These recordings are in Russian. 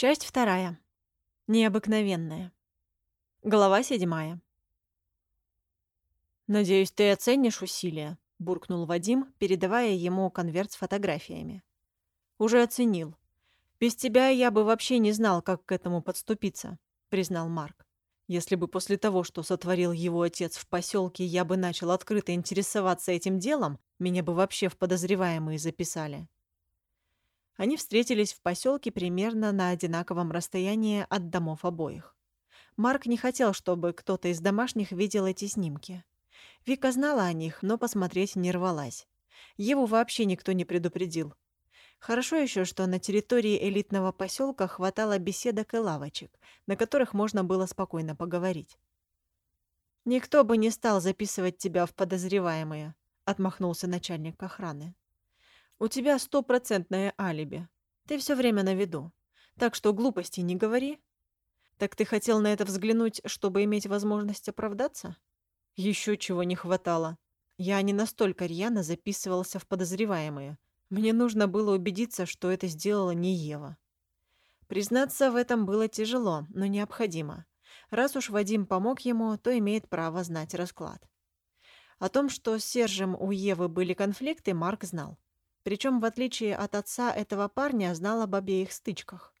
Часть вторая. Необыкновенная. Глава седьмая. «Надеюсь, ты оценишь усилия», — буркнул Вадим, передавая ему конверт с фотографиями. «Уже оценил. Без тебя я бы вообще не знал, как к этому подступиться», — признал Марк. «Если бы после того, что сотворил его отец в поселке, я бы начал открыто интересоваться этим делом, меня бы вообще в подозреваемые записали». Они встретились в поселке примерно на одинаковом расстоянии от домов обоих. Марк не хотел, чтобы кто-то из домашних видел эти снимки. Вика знала о них, но посмотреть не рвалась. Его вообще никто не предупредил. Хорошо еще, что на территории элитного поселка хватало беседок и лавочек, на которых можно было спокойно поговорить. «Никто бы не стал записывать тебя в подозреваемые», — отмахнулся начальник охраны. У тебя стопроцентное алиби. Ты все время на виду. Так что глупости не говори. Так ты хотел на это взглянуть, чтобы иметь возможность оправдаться? Еще чего не хватало. Я не настолько рьяно записывался в подозреваемые. Мне нужно было убедиться, что это сделала не Ева. Признаться в этом было тяжело, но необходимо. Раз уж Вадим помог ему, то имеет право знать расклад. О том, что с Сержем у Евы были конфликты, Марк знал. Причем, в отличие от отца этого парня, знал об обеих стычках.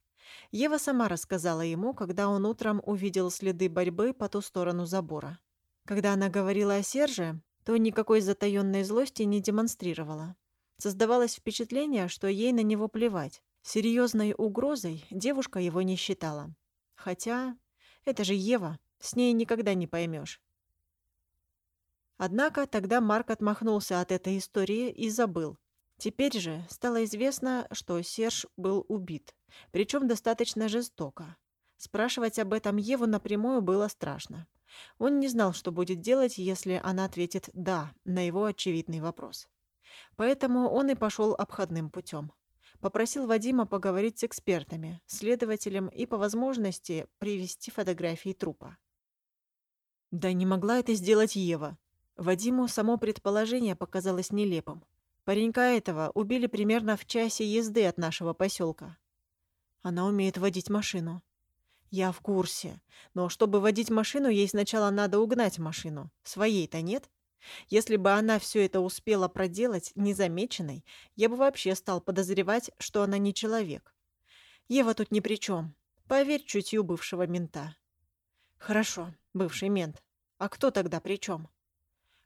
Ева сама рассказала ему, когда он утром увидел следы борьбы по ту сторону забора. Когда она говорила о Серже, то никакой затаённой злости не демонстрировала. Создавалось впечатление, что ей на него плевать. Серьезной угрозой девушка его не считала. Хотя это же Ева, с ней никогда не поймешь. Однако тогда Марк отмахнулся от этой истории и забыл, Теперь же стало известно, что Серж был убит, причем достаточно жестоко. Спрашивать об этом Еву напрямую было страшно. Он не знал, что будет делать, если она ответит «да» на его очевидный вопрос. Поэтому он и пошел обходным путем. Попросил Вадима поговорить с экспертами, следователем и, по возможности, привести фотографии трупа. Да не могла это сделать Ева. Вадиму само предположение показалось нелепым. Паренька этого убили примерно в часе езды от нашего поселка. Она умеет водить машину. Я в курсе. Но чтобы водить машину, ей сначала надо угнать машину. Своей-то нет. Если бы она все это успела проделать незамеченной, я бы вообще стал подозревать, что она не человек. Ева тут ни при чем. Поверь чутью бывшего мента. Хорошо, бывший мент. А кто тогда при чем?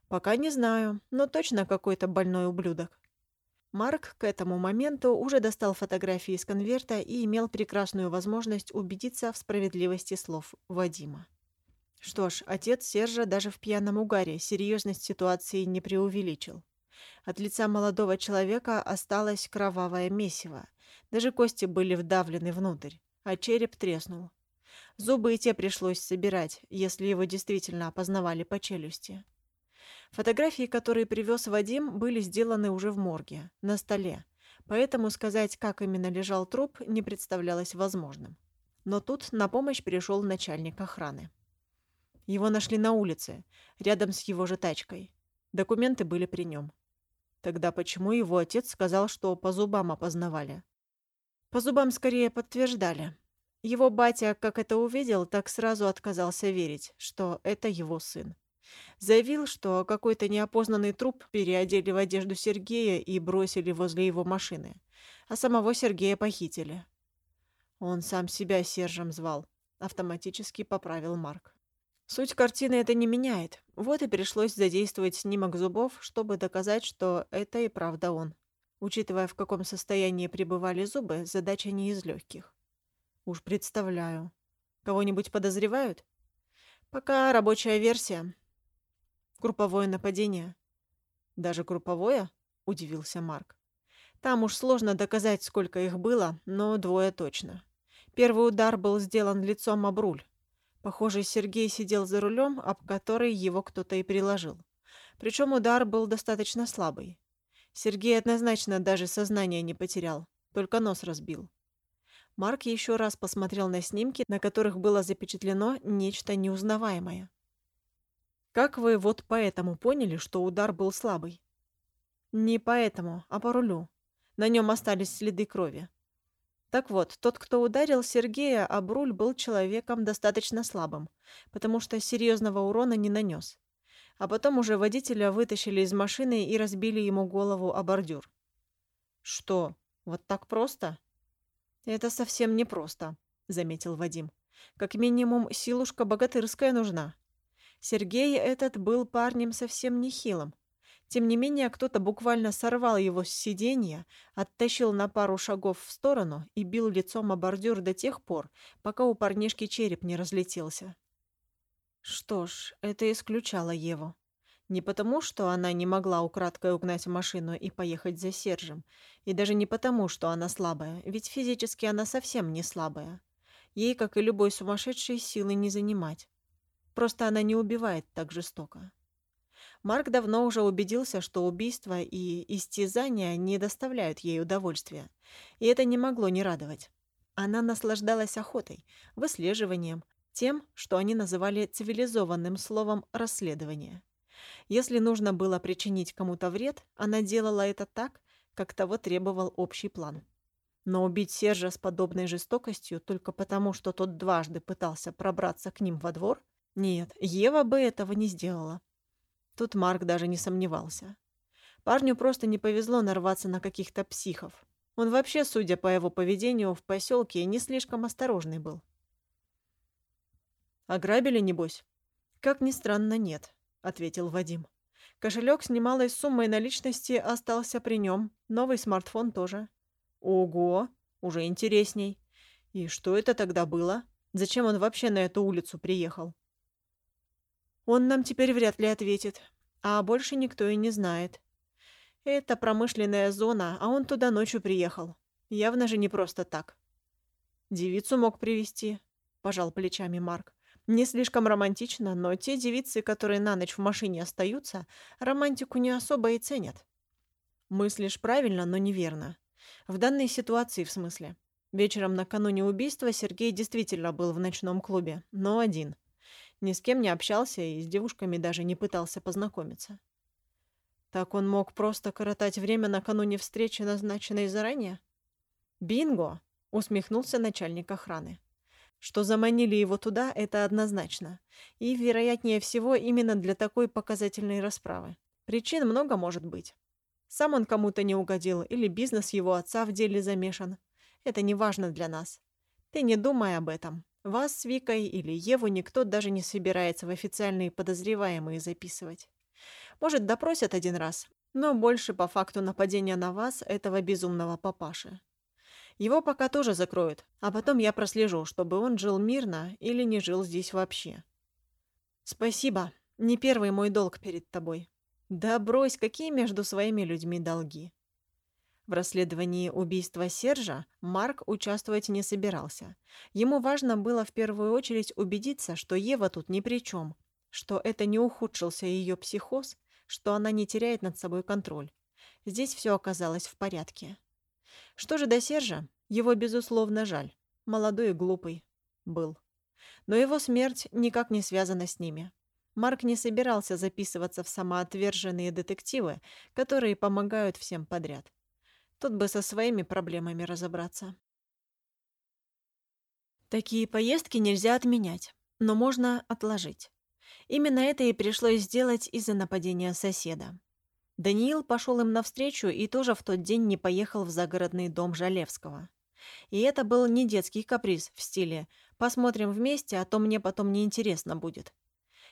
Пока не знаю, но точно какой-то больной ублюдок. Марк к этому моменту уже достал фотографии из конверта и имел прекрасную возможность убедиться в справедливости слов Вадима. Что ж, отец Сержа даже в пьяном угаре серьезность ситуации не преувеличил. От лица молодого человека осталось кровавое месиво. Даже кости были вдавлены внутрь, а череп треснул. Зубы и те пришлось собирать, если его действительно опознавали по челюсти. Фотографии, которые привез Вадим, были сделаны уже в морге, на столе, поэтому сказать, как именно лежал труп, не представлялось возможным. Но тут на помощь пришел начальник охраны. Его нашли на улице, рядом с его же тачкой. Документы были при нем. Тогда почему его отец сказал, что по зубам опознавали? По зубам скорее подтверждали. Его батя, как это увидел, так сразу отказался верить, что это его сын. Заявил, что какой-то неопознанный труп переодели в одежду Сергея и бросили возле его машины, а самого Сергея похитили. Он сам себя Сержем звал, автоматически поправил Марк. Суть картины это не меняет. Вот и пришлось задействовать снимок зубов, чтобы доказать, что это и правда он. Учитывая, в каком состоянии пребывали зубы, задача не из легких. Уж представляю. Кого-нибудь подозревают? Пока рабочая версия. Групповое нападение. Даже групповое? Удивился Марк. Там уж сложно доказать, сколько их было, но двое точно. Первый удар был сделан лицом об руль. Похоже, Сергей сидел за рулем, об который его кто-то и приложил. Причем удар был достаточно слабый. Сергей однозначно даже сознание не потерял, только нос разбил. Марк еще раз посмотрел на снимки, на которых было запечатлено нечто неузнаваемое. Как вы вот поэтому поняли, что удар был слабый? Не поэтому, а по рулю. На нем остались следы крови. Так вот, тот, кто ударил Сергея об руль, был человеком достаточно слабым, потому что серьезного урона не нанес. А потом уже водителя вытащили из машины и разбили ему голову о бордюр. «Что, вот так просто?» «Это совсем не просто», — заметил Вадим. «Как минимум, силушка богатырская нужна. Сергей этот был парнем совсем нехилым. Тем не менее, кто-то буквально сорвал его с сиденья, оттащил на пару шагов в сторону и бил лицом о бордюр до тех пор, пока у парнишки череп не разлетелся. Что ж, это исключало Еву. Не потому, что она не могла украдкой угнать машину и поехать за Сержем, и даже не потому, что она слабая, ведь физически она совсем не слабая. Ей, как и любой сумасшедшей, силы не занимать. Просто она не убивает так жестоко. Марк давно уже убедился, что убийства и истязания не доставляют ей удовольствия, и это не могло не радовать. Она наслаждалась охотой, выслеживанием, тем, что они называли цивилизованным словом «расследование». Если нужно было причинить кому-то вред, она делала это так, как того требовал общий план. Но убить Сержа с подобной жестокостью только потому, что тот дважды пытался пробраться к ним во двор, нет, Ева бы этого не сделала. Тут Марк даже не сомневался. Парню просто не повезло нарваться на каких-то психов. Он вообще, судя по его поведению в поселке, не слишком осторожный был. «Ограбили, небось?» «Как ни странно, нет», — ответил Вадим. Кошелек с немалой суммой наличности остался при нем, новый смартфон тоже. Ого, уже интересней. И что это тогда было? Зачем он вообще на эту улицу приехал? Он нам теперь вряд ли ответит, а больше никто и не знает. Это промышленная зона, а он туда ночью приехал. Явно же не просто так. Девицу мог привести, пожал плечами Марк. Не слишком романтично, но те девицы, которые на ночь в машине остаются, романтику не особо и ценят. Мыслишь правильно, но неверно. В данной ситуации, в смысле. Вечером накануне убийства Сергей действительно был в ночном клубе, но один ни с кем не общался и с девушками даже не пытался познакомиться. Так он мог просто коротать время накануне встречи, назначенной заранее? «Бинго!» — усмехнулся начальник охраны. Что заманили его туда, это однозначно. И, вероятнее всего, именно для такой показательной расправы. Причин много может быть. Сам он кому-то не угодил, или бизнес его отца в деле замешан. Это не важно для нас. Ты не думай об этом. Вас с Викой или Еву никто даже не собирается в официальные подозреваемые записывать. Может, допросят один раз, но больше по факту нападения на вас, этого безумного папаши. Его пока тоже закроют, а потом я прослежу, чтобы он жил мирно или не жил здесь вообще. Спасибо. Не первый мой долг перед тобой. Да брось, какие между своими людьми долги. В расследовании убийства Сержа Марк участвовать не собирался. Ему важно было в первую очередь убедиться, что Ева тут ни при чем, что это не ухудшился ее психоз, что она не теряет над собой контроль. Здесь все оказалось в порядке. Что же до Сержа? Его, безусловно, жаль. Молодой и глупый. Был. Но его смерть никак не связана с ними. Марк не собирался записываться в самоотверженные детективы, которые помогают всем подряд. Тут бы со своими проблемами разобраться. Такие поездки нельзя отменять, но можно отложить. Именно это и пришлось сделать из-за нападения соседа. Даниил пошел им навстречу и тоже в тот день не поехал в загородный дом Жалевского. И это был не детский каприз в стиле «посмотрим вместе, а то мне потом неинтересно будет».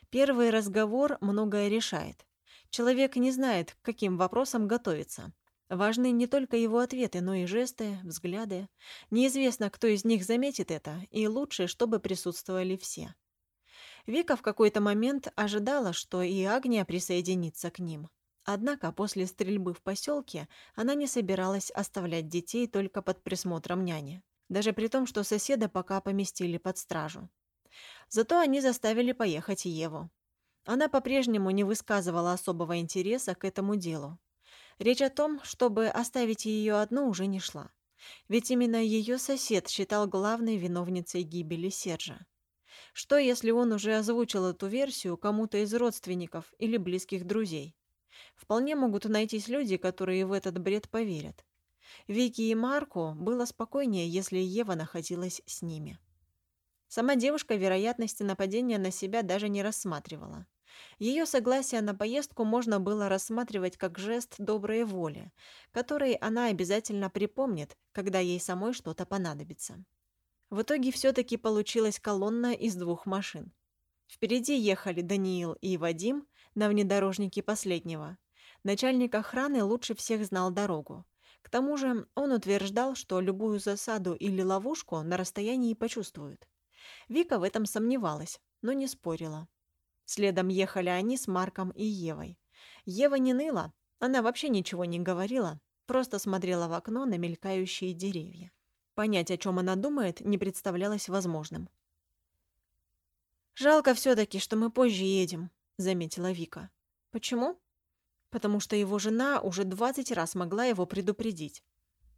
Первый разговор многое решает. Человек не знает, к каким вопросам готовиться. Важны не только его ответы, но и жесты, взгляды. Неизвестно, кто из них заметит это, и лучше, чтобы присутствовали все. Вика в какой-то момент ожидала, что и Агния присоединится к ним. Однако после стрельбы в поселке она не собиралась оставлять детей только под присмотром няни, даже при том, что соседа пока поместили под стражу. Зато они заставили поехать Еву. Она по-прежнему не высказывала особого интереса к этому делу. Речь о том, чтобы оставить ее одну, уже не шла. Ведь именно ее сосед считал главной виновницей гибели Сержа. Что, если он уже озвучил эту версию кому-то из родственников или близких друзей? Вполне могут найтись люди, которые в этот бред поверят. Вике и Марку было спокойнее, если Ева находилась с ними. Сама девушка вероятности нападения на себя даже не рассматривала. Ее согласие на поездку можно было рассматривать как жест доброй воли, который она обязательно припомнит, когда ей самой что-то понадобится. В итоге все-таки получилась колонна из двух машин. Впереди ехали Даниил и Вадим на внедорожнике последнего. Начальник охраны лучше всех знал дорогу. К тому же он утверждал, что любую засаду или ловушку на расстоянии почувствует. Вика в этом сомневалась, но не спорила. Следом ехали они с Марком и Евой. Ева не ныла, она вообще ничего не говорила, просто смотрела в окно на мелькающие деревья. Понять, о чем она думает, не представлялось возможным. «Жалко все-таки, что мы позже едем», — заметила Вика. «Почему?» «Потому что его жена уже двадцать раз могла его предупредить.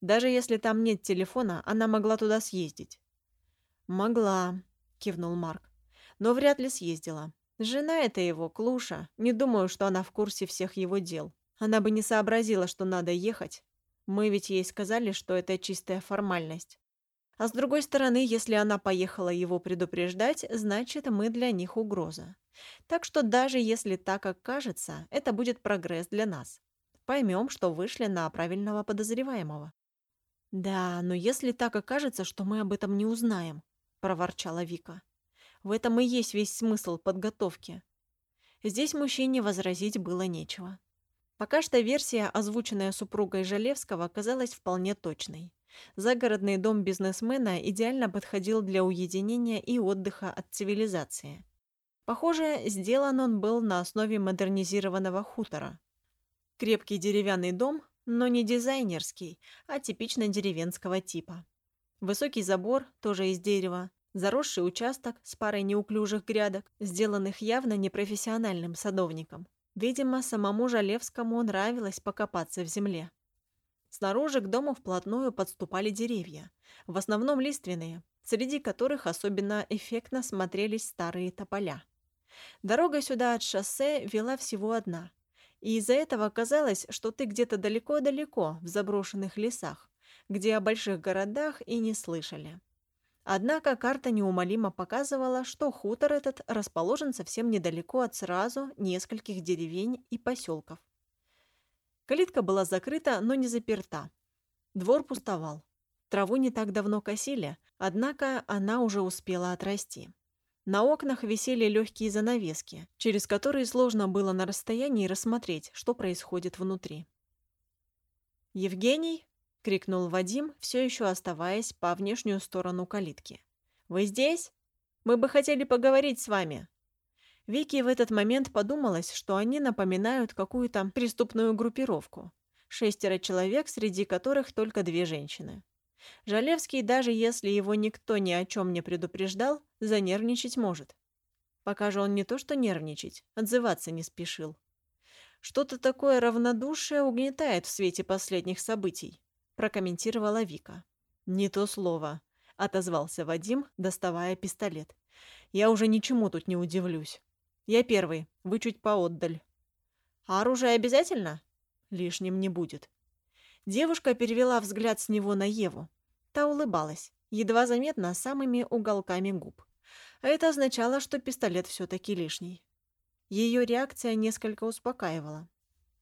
Даже если там нет телефона, она могла туда съездить». «Могла», — кивнул Марк. «Но вряд ли съездила. Жена это его, Клуша. Не думаю, что она в курсе всех его дел. Она бы не сообразила, что надо ехать. Мы ведь ей сказали, что это чистая формальность. А с другой стороны, если она поехала его предупреждать, значит, мы для них угроза. Так что даже если так окажется, это будет прогресс для нас. Поймем, что вышли на правильного подозреваемого. «Да, но если так окажется, что мы об этом не узнаем», – проворчала Вика. В этом и есть весь смысл подготовки. Здесь мужчине возразить было нечего. Пока что версия, озвученная супругой Жалевского, казалась вполне точной. Загородный дом бизнесмена идеально подходил для уединения и отдыха от цивилизации. Похоже, сделан он был на основе модернизированного хутора. Крепкий деревянный дом, но не дизайнерский, а типично деревенского типа. Высокий забор, тоже из дерева, Заросший участок с парой неуклюжих грядок, сделанных явно непрофессиональным садовником. Видимо, самому Жалевскому нравилось покопаться в земле. Снаружи к дому вплотную подступали деревья, в основном лиственные, среди которых особенно эффектно смотрелись старые тополя. Дорога сюда от шоссе вела всего одна, и из-за этого казалось, что ты где-то далеко-далеко в заброшенных лесах, где о больших городах и не слышали. Однако карта неумолимо показывала, что хутор этот расположен совсем недалеко от сразу нескольких деревень и поселков. Калитка была закрыта, но не заперта. Двор пустовал. Траву не так давно косили, однако она уже успела отрасти. На окнах висели легкие занавески, через которые сложно было на расстоянии рассмотреть, что происходит внутри. «Евгений?» — крикнул Вадим, все еще оставаясь по внешнюю сторону калитки. «Вы здесь? Мы бы хотели поговорить с вами». Вики в этот момент подумалось, что они напоминают какую-то преступную группировку. Шестеро человек, среди которых только две женщины. Жалевский, даже если его никто ни о чем не предупреждал, занервничать может. Пока же он не то что нервничать, отзываться не спешил. Что-то такое равнодушие угнетает в свете последних событий прокомментировала Вика. «Не то слово», — отозвался Вадим, доставая пистолет. «Я уже ничему тут не удивлюсь. Я первый, вы чуть поотдаль». «А оружие обязательно?» «Лишним не будет». Девушка перевела взгляд с него на Еву. Та улыбалась, едва заметно самыми уголками губ. А это означало, что пистолет все-таки лишний. Ее реакция несколько успокаивала.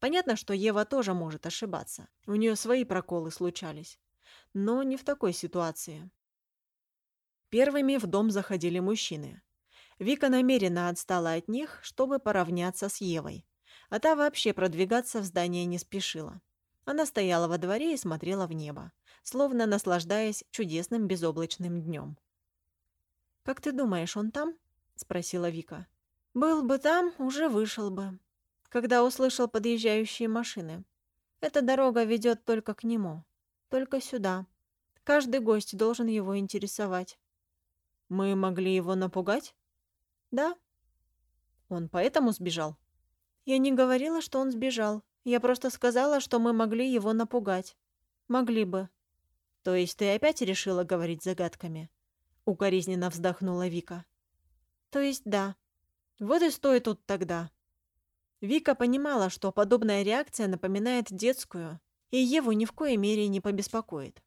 Понятно, что Ева тоже может ошибаться. У нее свои проколы случались. Но не в такой ситуации. Первыми в дом заходили мужчины. Вика намеренно отстала от них, чтобы поравняться с Евой. А та вообще продвигаться в здание не спешила. Она стояла во дворе и смотрела в небо, словно наслаждаясь чудесным безоблачным днем. «Как ты думаешь, он там?» — спросила Вика. «Был бы там, уже вышел бы», когда услышал подъезжающие машины. Эта дорога ведет только к нему. Только сюда. Каждый гость должен его интересовать. Мы могли его напугать? Да. Он поэтому сбежал? Я не говорила, что он сбежал. Я просто сказала, что мы могли его напугать. Могли бы. То есть ты опять решила говорить загадками? Укоризненно вздохнула Вика. То есть да. Вот и стой тут тогда. Вика понимала, что подобная реакция напоминает детскую, и Еву ни в коей мере не побеспокоит.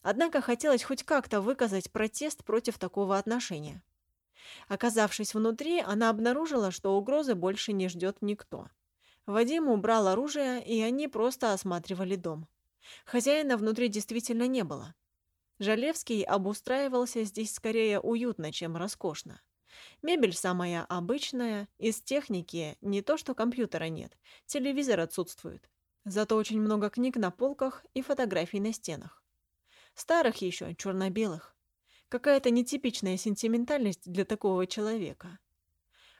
Однако хотелось хоть как-то выказать протест против такого отношения. Оказавшись внутри, она обнаружила, что угрозы больше не ждет никто. Вадим убрал оружие, и они просто осматривали дом. Хозяина внутри действительно не было. Жалевский обустраивался здесь скорее уютно, чем роскошно. Мебель самая обычная, из техники не то что компьютера нет, телевизор отсутствует. Зато очень много книг на полках и фотографий на стенах. Старых еще, черно-белых. Какая-то нетипичная сентиментальность для такого человека.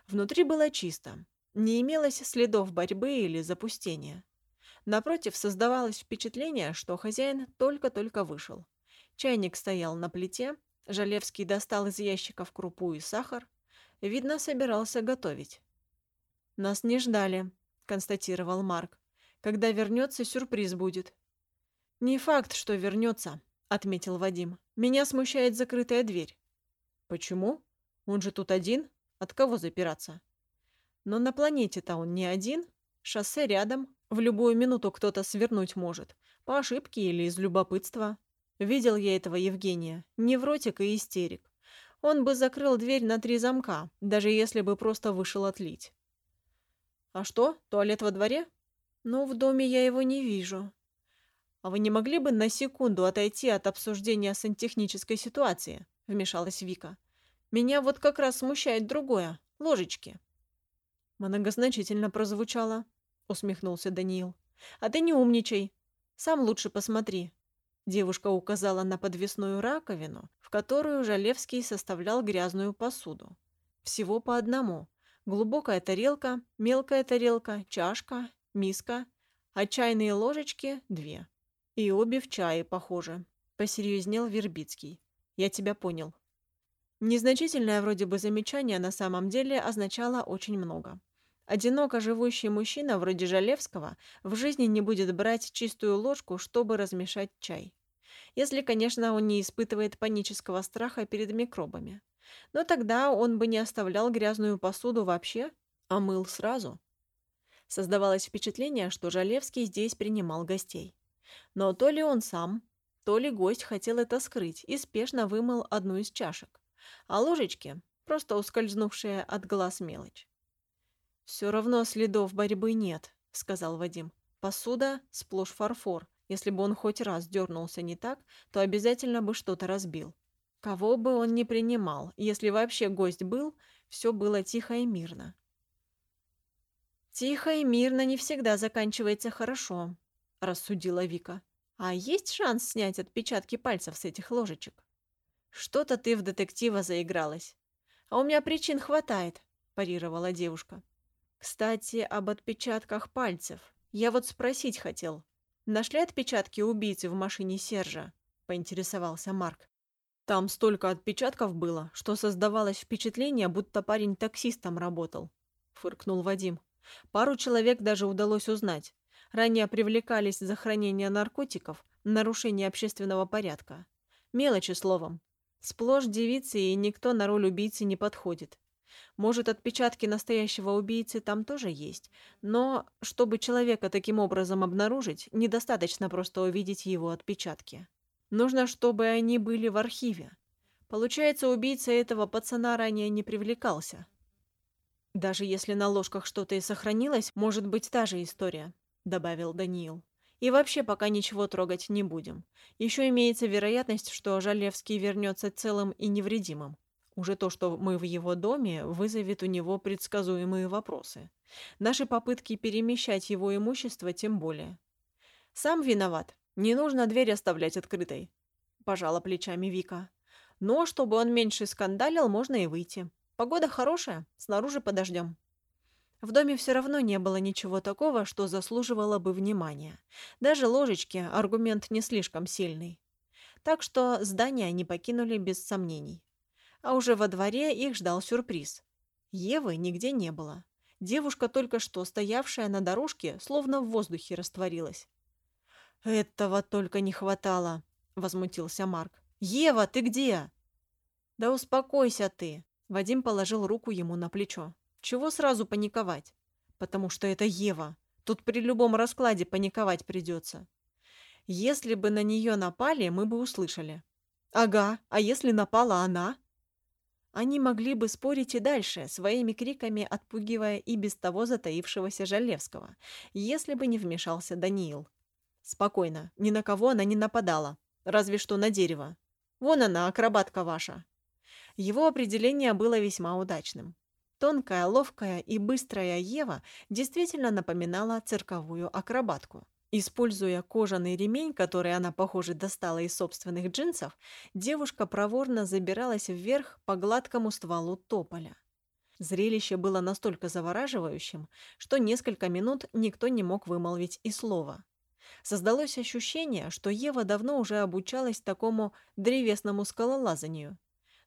Внутри было чисто. Не имелось следов борьбы или запустения. Напротив, создавалось впечатление, что хозяин только-только вышел. Чайник стоял на плите, Жалевский достал из ящиков крупу и сахар. Видно, собирался готовить. «Нас не ждали», — констатировал Марк. «Когда вернется, сюрприз будет». «Не факт, что вернется», — отметил Вадим. «Меня смущает закрытая дверь». «Почему? Он же тут один. От кого запираться?» «Но на планете-то он не один. Шоссе рядом. В любую минуту кто-то свернуть может. По ошибке или из любопытства. Видел я этого Евгения. Невротик и истерик. Он бы закрыл дверь на три замка, даже если бы просто вышел отлить. «А что, туалет во дворе?» «Ну, в доме я его не вижу». «А вы не могли бы на секунду отойти от обсуждения сантехнической ситуации?» — вмешалась Вика. «Меня вот как раз смущает другое. Ложечки». Многозначительно прозвучало, — усмехнулся Даниил. «А ты не умничай. Сам лучше посмотри. Девушка указала на подвесную раковину, в которую Жалевский составлял грязную посуду. Всего по одному. Глубокая тарелка, мелкая тарелка, чашка, миска, а чайные ложечки – две. И обе в чае, похоже. Посерьезнел Вербицкий. Я тебя понял. Незначительное вроде бы замечание на самом деле означало очень много. Одиноко живущий мужчина, вроде Жалевского, в жизни не будет брать чистую ложку, чтобы размешать чай. Если, конечно, он не испытывает панического страха перед микробами. Но тогда он бы не оставлял грязную посуду вообще, а мыл сразу. Создавалось впечатление, что Жалевский здесь принимал гостей. Но то ли он сам, то ли гость хотел это скрыть и спешно вымыл одну из чашек. А ложечки – просто ускользнувшая от глаз мелочь. «Все равно следов борьбы нет», — сказал Вадим. «Посуда — сплошь фарфор. Если бы он хоть раз дернулся не так, то обязательно бы что-то разбил. Кого бы он ни принимал, если вообще гость был, все было тихо и мирно». «Тихо и мирно не всегда заканчивается хорошо», — рассудила Вика. «А есть шанс снять отпечатки пальцев с этих ложечек?» «Что-то ты в детектива заигралась». «А у меня причин хватает», – парировала девушка. Кстати, об отпечатках пальцев. Я вот спросить хотел. Нашли отпечатки убийцы в машине Сержа? Поинтересовался Марк. Там столько отпечатков было, что создавалось впечатление, будто парень таксистом работал. Фыркнул Вадим. Пару человек даже удалось узнать. Ранее привлекались за хранение наркотиков, нарушение общественного порядка. Мелочи словом. Сплошь девицы, и никто на роль убийцы не подходит. Может, отпечатки настоящего убийцы там тоже есть, но чтобы человека таким образом обнаружить, недостаточно просто увидеть его отпечатки. Нужно, чтобы они были в архиве. Получается, убийца этого пацана ранее не привлекался. Даже если на ложках что-то и сохранилось, может быть та же история, добавил Даниил. И вообще пока ничего трогать не будем. Еще имеется вероятность, что Жалевский вернется целым и невредимым. Уже то, что мы в его доме, вызовет у него предсказуемые вопросы. Наши попытки перемещать его имущество тем более. Сам виноват. Не нужно дверь оставлять открытой. Пожала плечами Вика. Но чтобы он меньше скандалил, можно и выйти. Погода хорошая, снаружи подождем. В доме все равно не было ничего такого, что заслуживало бы внимания. Даже ложечки – аргумент не слишком сильный. Так что здание они покинули без сомнений а уже во дворе их ждал сюрприз. Евы нигде не было. Девушка, только что стоявшая на дорожке, словно в воздухе растворилась. «Этого только не хватало», — возмутился Марк. «Ева, ты где?» «Да успокойся ты», — Вадим положил руку ему на плечо. «Чего сразу паниковать? Потому что это Ева. Тут при любом раскладе паниковать придется. Если бы на нее напали, мы бы услышали. Ага, а если напала она? Они могли бы спорить и дальше, своими криками отпугивая и без того затаившегося Жалевского, если бы не вмешался Даниил. Спокойно, ни на кого она не нападала, разве что на дерево. Вон она, акробатка ваша. Его определение было весьма удачным. Тонкая, ловкая и быстрая Ева действительно напоминала цирковую акробатку. Используя кожаный ремень, который она, похоже, достала из собственных джинсов, девушка проворно забиралась вверх по гладкому стволу тополя. Зрелище было настолько завораживающим, что несколько минут никто не мог вымолвить и слова. Создалось ощущение, что Ева давно уже обучалась такому древесному скалолазанию.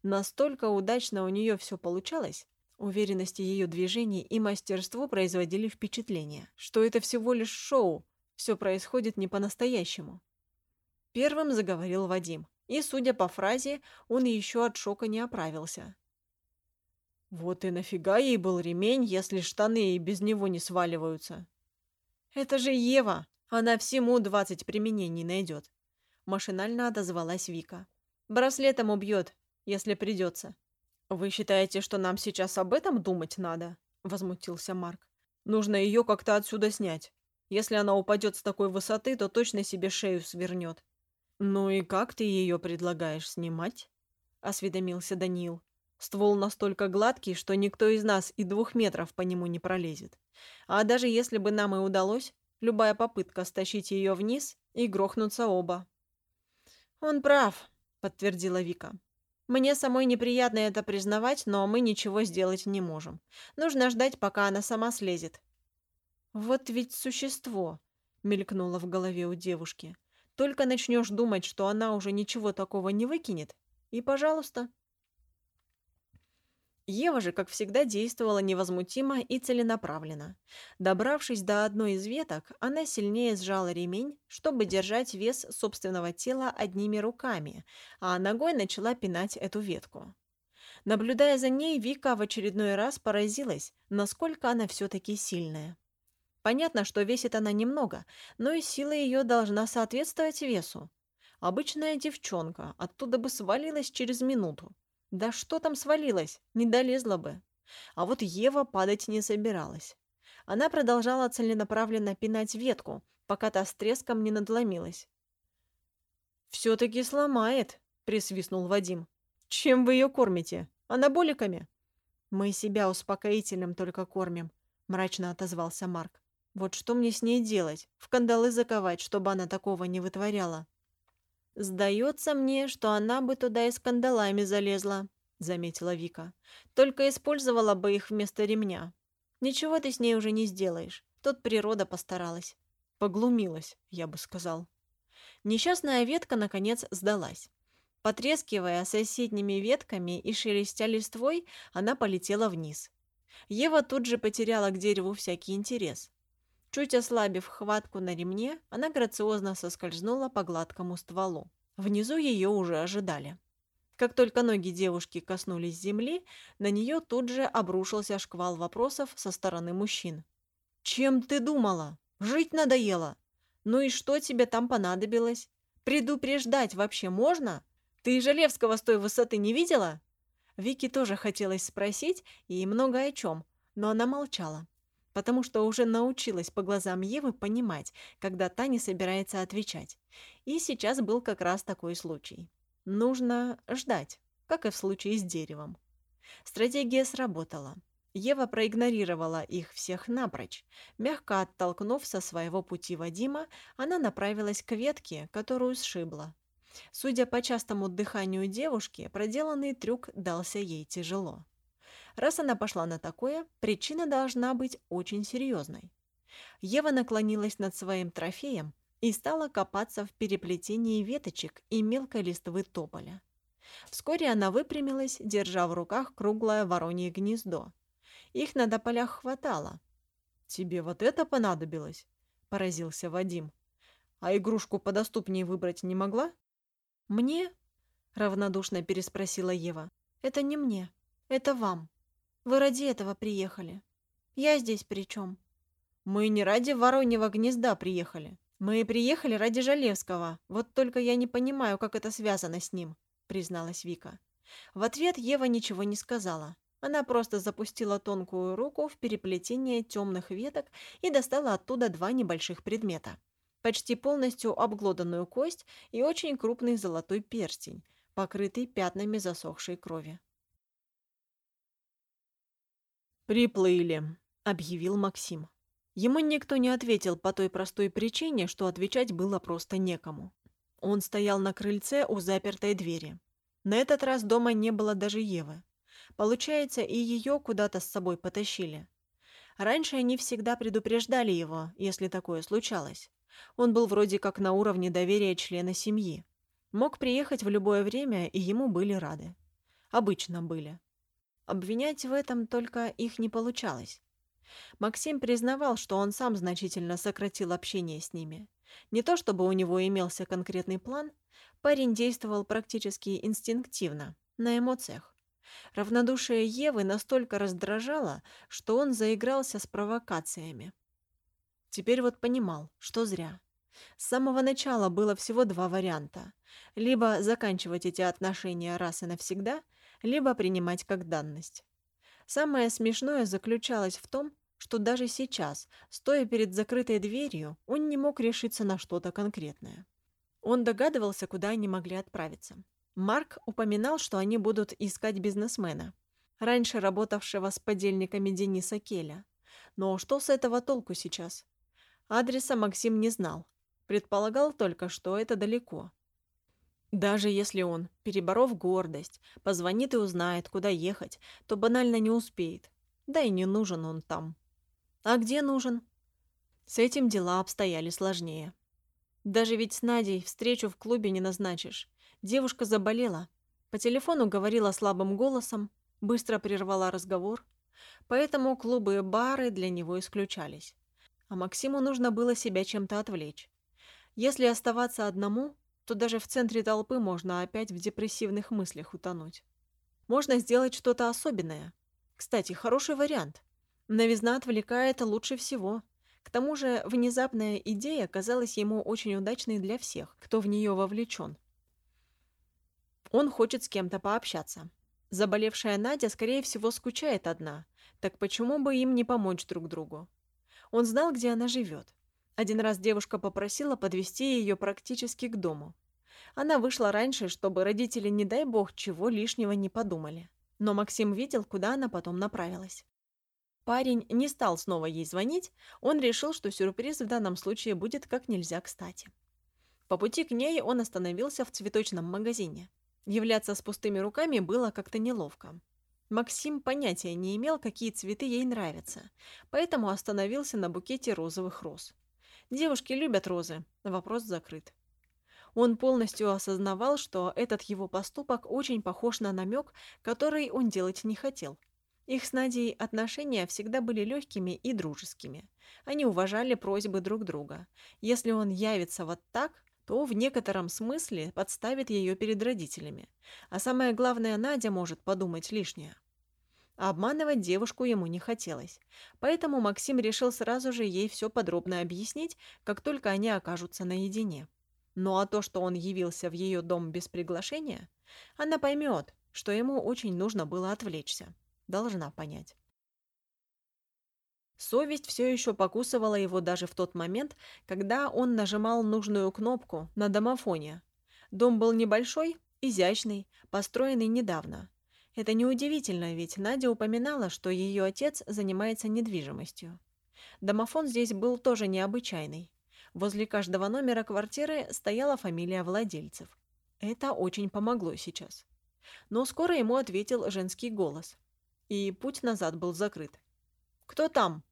Настолько удачно у нее все получалось, уверенность ее движений и мастерство производили впечатление, что это всего лишь шоу, все происходит не по-настоящему. Первым заговорил Вадим, и, судя по фразе, он еще от шока не оправился. «Вот и нафига ей был ремень, если штаны и без него не сваливаются?» «Это же Ева! Она всему двадцать применений найдет!» Машинально отозвалась Вика. «Браслетом убьет, если придется». «Вы считаете, что нам сейчас об этом думать надо?» Возмутился Марк. «Нужно ее как-то отсюда снять. Если она упадет с такой высоты, то точно себе шею свернет. «Ну и как ты ее предлагаешь снимать?» — осведомился Даниил. «Ствол настолько гладкий, что никто из нас и двух метров по нему не пролезет. А даже если бы нам и удалось, любая попытка стащить ее вниз и грохнуться оба». «Он прав», — подтвердила Вика. «Мне самой неприятно это признавать, но мы ничего сделать не можем. Нужно ждать, пока она сама слезет. «Вот ведь существо!» — мелькнуло в голове у девушки. «Только начнешь думать, что она уже ничего такого не выкинет, и, пожалуйста». Ева же, как всегда, действовала невозмутимо и целенаправленно. Добравшись до одной из веток, она сильнее сжала ремень, чтобы держать вес собственного тела одними руками, а ногой начала пинать эту ветку. Наблюдая за ней, Вика в очередной раз поразилась, насколько она все-таки сильная. Понятно, что весит она немного, но и сила ее должна соответствовать весу. Обычная девчонка оттуда бы свалилась через минуту. Да что там свалилась, не долезла бы. А вот Ева падать не собиралась. Она продолжала целенаправленно пинать ветку, пока та с треском не надломилась. «Все-таки сломает», — присвистнул Вадим. «Чем вы ее кормите? Анаболиками?» «Мы себя успокоительным только кормим», — мрачно отозвался Марк. Вот что мне с ней делать? В кандалы заковать, чтобы она такого не вытворяла? Сдается мне, что она бы туда и с кандалами залезла, заметила Вика. Только использовала бы их вместо ремня. Ничего ты с ней уже не сделаешь. Тут природа постаралась. Поглумилась, я бы сказал. Несчастная ветка, наконец, сдалась. Потрескивая соседними ветками и шелестя листвой, она полетела вниз. Ева тут же потеряла к дереву всякий интерес. Чуть ослабив хватку на ремне, она грациозно соскользнула по гладкому стволу. Внизу ее уже ожидали. Как только ноги девушки коснулись земли, на нее тут же обрушился шквал вопросов со стороны мужчин. «Чем ты думала? Жить надоело? Ну и что тебе там понадобилось? Предупреждать вообще можно? Ты Жалевского с той высоты не видела?» Вике тоже хотелось спросить и много о чем, но она молчала потому что уже научилась по глазам Евы понимать, когда та не собирается отвечать. И сейчас был как раз такой случай. Нужно ждать, как и в случае с деревом. Стратегия сработала. Ева проигнорировала их всех напрочь. Мягко оттолкнув со своего пути Вадима, она направилась к ветке, которую сшибла. Судя по частому дыханию девушки, проделанный трюк дался ей тяжело. Раз она пошла на такое, причина должна быть очень серьезной. Ева наклонилась над своим трофеем и стала копаться в переплетении веточек и мелкой листвы тополя. Вскоре она выпрямилась, держа в руках круглое воронье гнездо. Их на тополях хватало. «Тебе вот это понадобилось?» – поразился Вадим. «А игрушку подоступнее выбрать не могла?» «Мне?» – равнодушно переспросила Ева. «Это не мне. Это вам». Вы ради этого приехали. Я здесь при чем? Мы не ради вороньего гнезда приехали. «Мы приехали ради Жалевского, вот только я не понимаю, как это связано с ним», — призналась Вика. В ответ Ева ничего не сказала. Она просто запустила тонкую руку в переплетение темных веток и достала оттуда два небольших предмета. Почти полностью обглоданную кость и очень крупный золотой перстень, покрытый пятнами засохшей крови. «Приплыли», — объявил Максим. Ему никто не ответил по той простой причине, что отвечать было просто некому. Он стоял на крыльце у запертой двери. На этот раз дома не было даже Евы. Получается, и ее куда-то с собой потащили. Раньше они всегда предупреждали его, если такое случалось. Он был вроде как на уровне доверия члена семьи. Мог приехать в любое время, и ему были рады. Обычно были. Обвинять в этом только их не получалось. Максим признавал, что он сам значительно сократил общение с ними. Не то чтобы у него имелся конкретный план, парень действовал практически инстинктивно, на эмоциях. Равнодушие Евы настолько раздражало, что он заигрался с провокациями. Теперь вот понимал, что зря. С самого начала было всего два варианта. Либо заканчивать эти отношения раз и навсегда, либо принимать как данность. Самое смешное заключалось в том, что даже сейчас, стоя перед закрытой дверью, он не мог решиться на что-то конкретное. Он догадывался, куда они могли отправиться. Марк упоминал, что они будут искать бизнесмена, раньше работавшего с подельниками Дениса Келя. Но что с этого толку сейчас? Адреса Максим не знал. Предполагал только, что это далеко. Даже если он, переборов гордость, позвонит и узнает, куда ехать, то банально не успеет. Да и не нужен он там. А где нужен? С этим дела обстояли сложнее. Даже ведь с Надей встречу в клубе не назначишь. Девушка заболела. По телефону говорила слабым голосом, быстро прервала разговор. Поэтому клубы и бары для него исключались. А Максиму нужно было себя чем-то отвлечь. Если оставаться одному, то даже в центре толпы можно опять в депрессивных мыслях утонуть. Можно сделать что-то особенное. Кстати, хороший вариант. Новизна отвлекает лучше всего. К тому же внезапная идея казалась ему очень удачной для всех, кто в нее вовлечен. Он хочет с кем-то пообщаться. Заболевшая Надя, скорее всего, скучает одна. Так почему бы им не помочь друг другу? Он знал, где она живет. Один раз девушка попросила подвести ее практически к дому. Она вышла раньше, чтобы родители, не дай бог, чего лишнего не подумали. Но Максим видел, куда она потом направилась. Парень не стал снова ей звонить, он решил, что сюрприз в данном случае будет как нельзя кстати. По пути к ней он остановился в цветочном магазине. Являться с пустыми руками было как-то неловко. Максим понятия не имел, какие цветы ей нравятся, поэтому остановился на букете розовых роз. Девушки любят розы, вопрос закрыт. Он полностью осознавал, что этот его поступок очень похож на намек, который он делать не хотел – их с Надей отношения всегда были легкими и дружескими. Они уважали просьбы друг друга. Если он явится вот так, то в некотором смысле подставит ее перед родителями. А самое главное, Надя может подумать лишнее. Обманывать девушку ему не хотелось, поэтому Максим решил сразу же ей все подробно объяснить, как только они окажутся наедине. Ну а то, что он явился в ее дом без приглашения, она поймет, что ему очень нужно было отвлечься. Должна понять. Совесть все еще покусывала его даже в тот момент, когда он нажимал нужную кнопку на домофоне. Дом был небольшой, изящный, построенный недавно. Это неудивительно, ведь Надя упоминала, что ее отец занимается недвижимостью. Домофон здесь был тоже необычайный. Возле каждого номера квартиры стояла фамилия владельцев. Это очень помогло сейчас. Но скоро ему ответил женский голос и путь назад был закрыт. «Кто там?»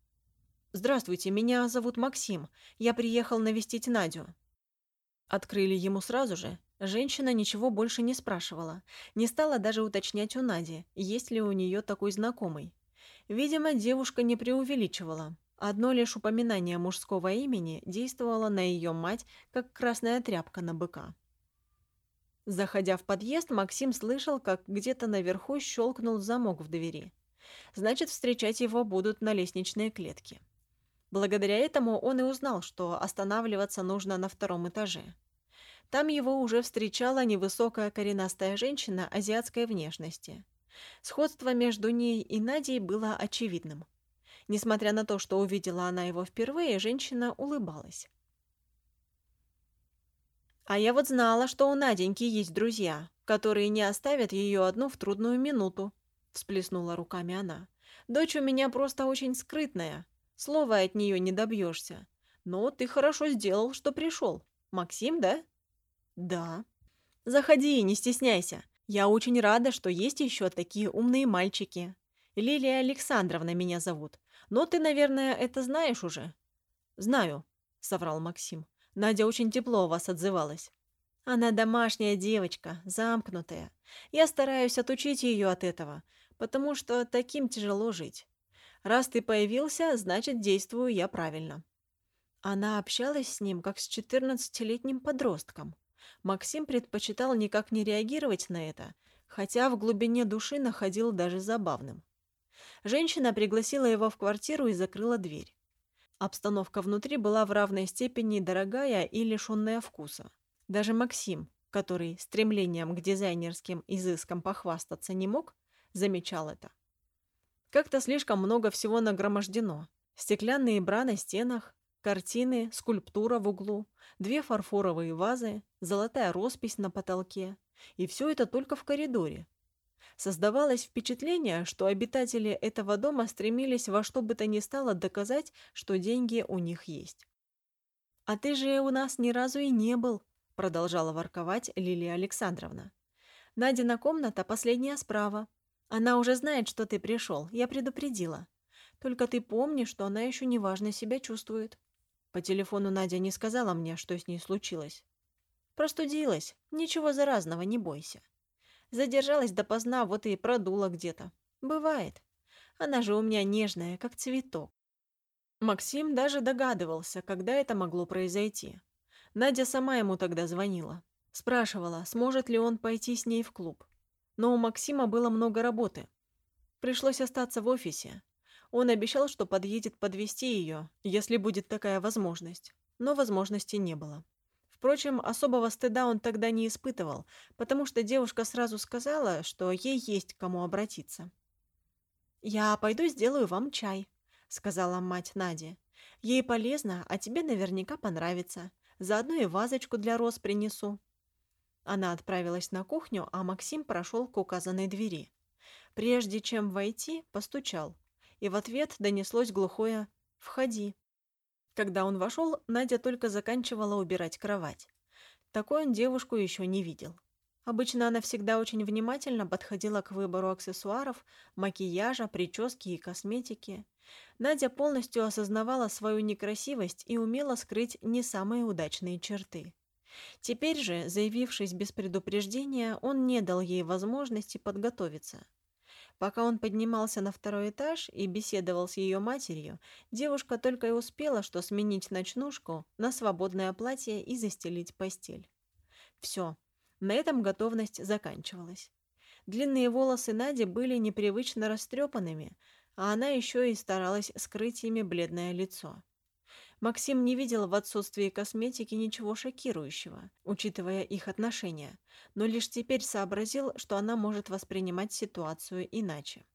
«Здравствуйте, меня зовут Максим. Я приехал навестить Надю». Открыли ему сразу же. Женщина ничего больше не спрашивала. Не стала даже уточнять у Нади, есть ли у нее такой знакомый. Видимо, девушка не преувеличивала. Одно лишь упоминание мужского имени действовало на ее мать, как красная тряпка на быка. Заходя в подъезд, Максим слышал, как где-то наверху щелкнул замок в двери. Значит, встречать его будут на лестничной клетке. Благодаря этому он и узнал, что останавливаться нужно на втором этаже. Там его уже встречала невысокая коренастая женщина азиатской внешности. Сходство между ней и Надей было очевидным. Несмотря на то, что увидела она его впервые, женщина улыбалась. «А я вот знала, что у Наденьки есть друзья, которые не оставят ее одну в трудную минуту», – всплеснула руками она. «Дочь у меня просто очень скрытная. Слова от нее не добьешься. Но ты хорошо сделал, что пришел. Максим, да?» «Да». «Заходи, не стесняйся. Я очень рада, что есть еще такие умные мальчики. Лилия Александровна меня зовут. Но ты, наверное, это знаешь уже?» «Знаю», — соврал Максим. «Надя очень тепло о вас отзывалась». «Она домашняя девочка, замкнутая. Я стараюсь отучить ее от этого, потому что таким тяжело жить. Раз ты появился, значит, действую я правильно». Она общалась с ним, как с четырнадцатилетним подростком. Максим предпочитал никак не реагировать на это, хотя в глубине души находил даже забавным. Женщина пригласила его в квартиру и закрыла дверь. Обстановка внутри была в равной степени дорогая и лишенная вкуса. Даже Максим, который стремлением к дизайнерским изыскам похвастаться не мог, замечал это. Как-то слишком много всего нагромождено. Стеклянные бра на стенах, Картины, скульптура в углу, две фарфоровые вазы, золотая роспись на потолке. И все это только в коридоре. Создавалось впечатление, что обитатели этого дома стремились во что бы то ни стало доказать, что деньги у них есть. «А ты же у нас ни разу и не был», — продолжала ворковать Лилия Александровна. «Надина комната последняя справа. Она уже знает, что ты пришел, я предупредила. Только ты помни, что она еще неважно себя чувствует». По телефону Надя не сказала мне, что с ней случилось. Простудилась. Ничего заразного, не бойся. Задержалась допоздна, вот и продула где-то. Бывает. Она же у меня нежная, как цветок. Максим даже догадывался, когда это могло произойти. Надя сама ему тогда звонила. Спрашивала, сможет ли он пойти с ней в клуб. Но у Максима было много работы. Пришлось остаться в офисе. Он обещал, что подъедет подвести ее, если будет такая возможность. Но возможности не было. Впрочем, особого стыда он тогда не испытывал, потому что девушка сразу сказала, что ей есть к кому обратиться. «Я пойду сделаю вам чай», — сказала мать Наде. «Ей полезно, а тебе наверняка понравится. Заодно и вазочку для роз принесу». Она отправилась на кухню, а Максим прошел к указанной двери. Прежде чем войти, постучал и в ответ донеслось глухое «Входи». Когда он вошел, Надя только заканчивала убирать кровать. Такой он девушку еще не видел. Обычно она всегда очень внимательно подходила к выбору аксессуаров, макияжа, прически и косметики. Надя полностью осознавала свою некрасивость и умела скрыть не самые удачные черты. Теперь же, заявившись без предупреждения, он не дал ей возможности подготовиться. Пока он поднимался на второй этаж и беседовал с ее матерью, девушка только и успела, что сменить ночнушку на свободное платье и застелить постель. Все, на этом готовность заканчивалась. Длинные волосы Нади были непривычно растрепанными, а она еще и старалась скрыть ими бледное лицо. Максим не видел в отсутствии косметики ничего шокирующего, учитывая их отношения, но лишь теперь сообразил, что она может воспринимать ситуацию иначе.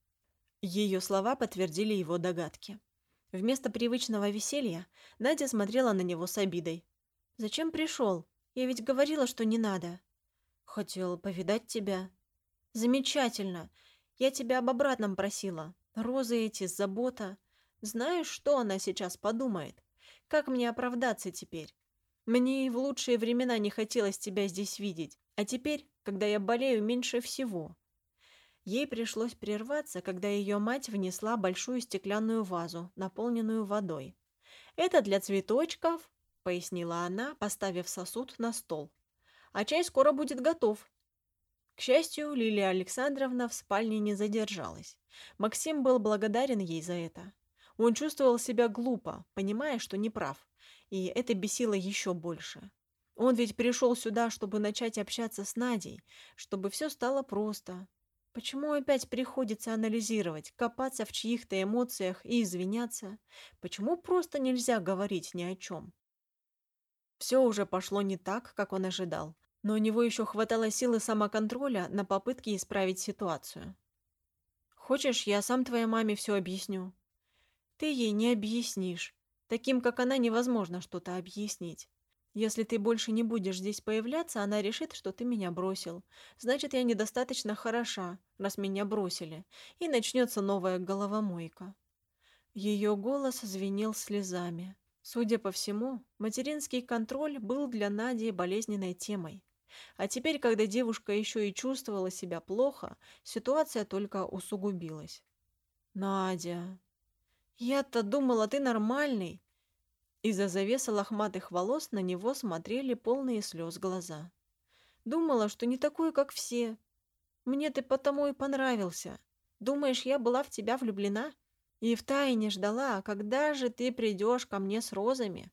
Ее слова подтвердили его догадки. Вместо привычного веселья Надя смотрела на него с обидой. «Зачем пришел? Я ведь говорила, что не надо». «Хотел повидать тебя». «Замечательно. Я тебя об обратном просила. Розы эти, забота. Знаешь, что она сейчас подумает? Как мне оправдаться теперь? Мне и в лучшие времена не хотелось тебя здесь видеть, а теперь, когда я болею меньше всего. Ей пришлось прерваться, когда ее мать внесла большую стеклянную вазу, наполненную водой. «Это для цветочков», — пояснила она, поставив сосуд на стол. «А чай скоро будет готов». К счастью, Лилия Александровна в спальне не задержалась. Максим был благодарен ей за это. Он чувствовал себя глупо, понимая, что не прав, и это бесило еще больше. Он ведь пришел сюда, чтобы начать общаться с Надей, чтобы все стало просто. Почему опять приходится анализировать, копаться в чьих-то эмоциях и извиняться? Почему просто нельзя говорить ни о чем? Все уже пошло не так, как он ожидал, но у него еще хватало силы самоконтроля на попытки исправить ситуацию. «Хочешь, я сам твоей маме все объясню?» «Ты ей не объяснишь. Таким, как она, невозможно что-то объяснить. Если ты больше не будешь здесь появляться, она решит, что ты меня бросил. Значит, я недостаточно хороша, раз меня бросили. И начнется новая головомойка». Ее голос звенел слезами. Судя по всему, материнский контроль был для Нади болезненной темой. А теперь, когда девушка еще и чувствовала себя плохо, ситуация только усугубилась. «Надя, я-то думала, ты нормальный!» Из-за завеса лохматых волос на него смотрели полные слез глаза. «Думала, что не такой, как все. Мне ты потому и понравился. Думаешь, я была в тебя влюблена?» И втайне ждала, когда же ты придешь ко мне с розами.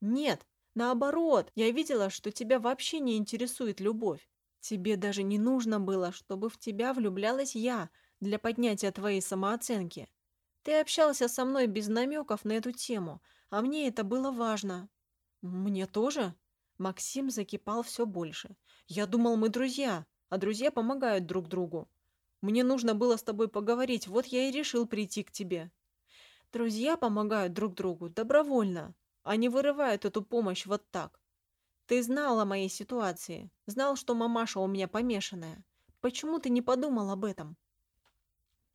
Нет, наоборот, я видела, что тебя вообще не интересует любовь. Тебе даже не нужно было, чтобы в тебя влюблялась я для поднятия твоей самооценки. Ты общался со мной без намеков на эту тему, а мне это было важно. Мне тоже? Максим закипал все больше. Я думал, мы друзья, а друзья помогают друг другу. Мне нужно было с тобой поговорить, вот я и решил прийти к тебе. Друзья помогают друг другу добровольно, а не вырывают эту помощь вот так. Ты знал о моей ситуации, знал, что мамаша у меня помешанная. Почему ты не подумал об этом?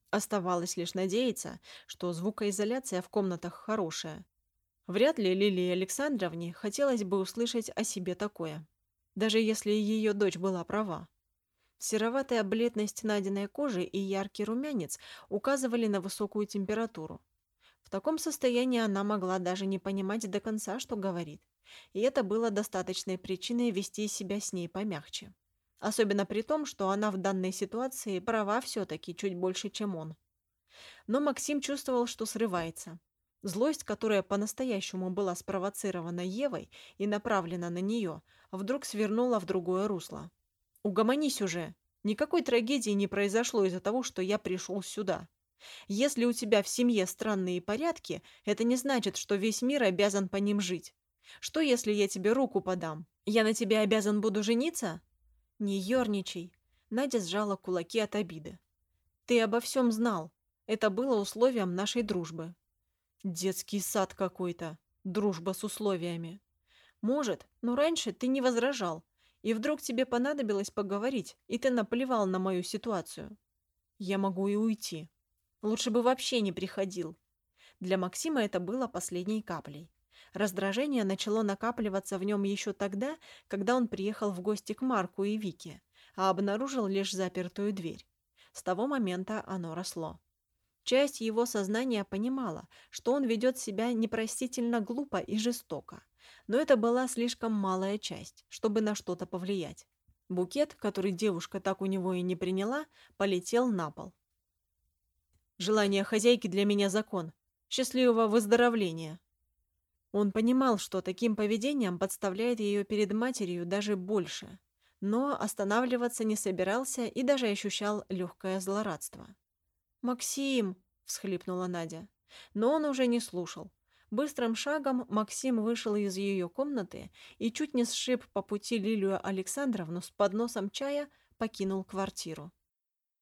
Оставалось лишь надеяться, что звукоизоляция в комнатах хорошая. Вряд ли Лилии Александровне хотелось бы услышать о себе такое, даже если ее дочь была права. Сероватая бледность Надиной кожи и яркий румянец указывали на высокую температуру. В таком состоянии она могла даже не понимать до конца, что говорит. И это было достаточной причиной вести себя с ней помягче. Особенно при том, что она в данной ситуации права все-таки чуть больше, чем он. Но Максим чувствовал, что срывается. Злость, которая по-настоящему была спровоцирована Евой и направлена на нее, вдруг свернула в другое русло. Угомонись уже. Никакой трагедии не произошло из-за того, что я пришел сюда. Если у тебя в семье странные порядки, это не значит, что весь мир обязан по ним жить. Что, если я тебе руку подам? Я на тебя обязан буду жениться? Не ерничай. Надя сжала кулаки от обиды. Ты обо всем знал. Это было условием нашей дружбы. Детский сад какой-то. Дружба с условиями. Может, но раньше ты не возражал, и вдруг тебе понадобилось поговорить, и ты наплевал на мою ситуацию. Я могу и уйти. Лучше бы вообще не приходил. Для Максима это было последней каплей. Раздражение начало накапливаться в нем еще тогда, когда он приехал в гости к Марку и Вике, а обнаружил лишь запертую дверь. С того момента оно росло. Часть его сознания понимала, что он ведет себя непростительно глупо и жестоко, но это была слишком малая часть, чтобы на что-то повлиять. Букет, который девушка так у него и не приняла, полетел на пол. «Желание хозяйки для меня закон. Счастливого выздоровления!» Он понимал, что таким поведением подставляет ее перед матерью даже больше, но останавливаться не собирался и даже ощущал легкое злорадство. «Максим!» – всхлипнула Надя. Но он уже не слушал. Быстрым шагом Максим вышел из ее комнаты и чуть не сшиб по пути Лилию Александровну с подносом чая, покинул квартиру.